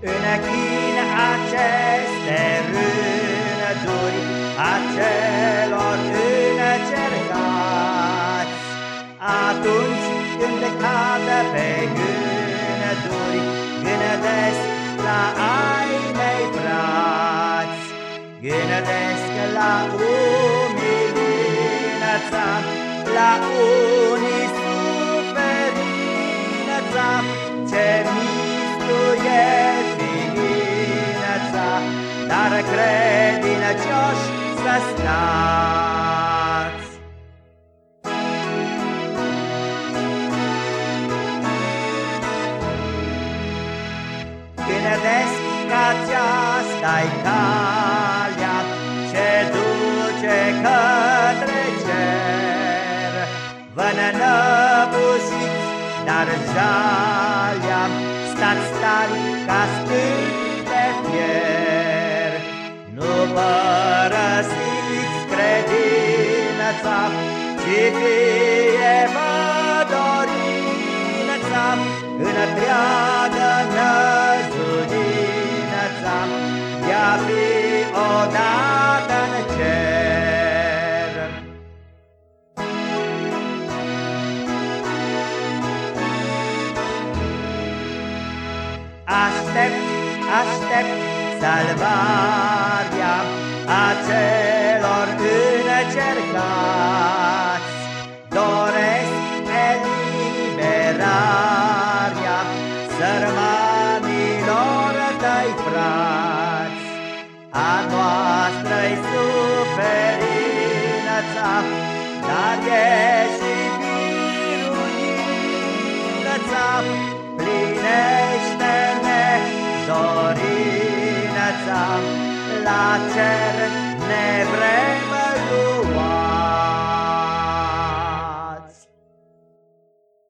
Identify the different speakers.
Speaker 1: închin aceste rânduri a celor încercați. Atunci când cadă pe gânduri, gândesc la ai mei frați, gândesc la umilința, la unii dar credincioși să stați. Gândesc că aceasta-i calea ce duce către cer. Vă năbușiți, dar jalea, stați tari ca stâlpi credința, ci fie vă dorința, întreagă năzuința, ea fi odată în cer. Aștept, aștept salvarea acelor încercați, doresc eliberarea sărmanilor tăi frați. A noastră-i suferința, dar e și biruința, plinește-ne dorința, la cer ne vrem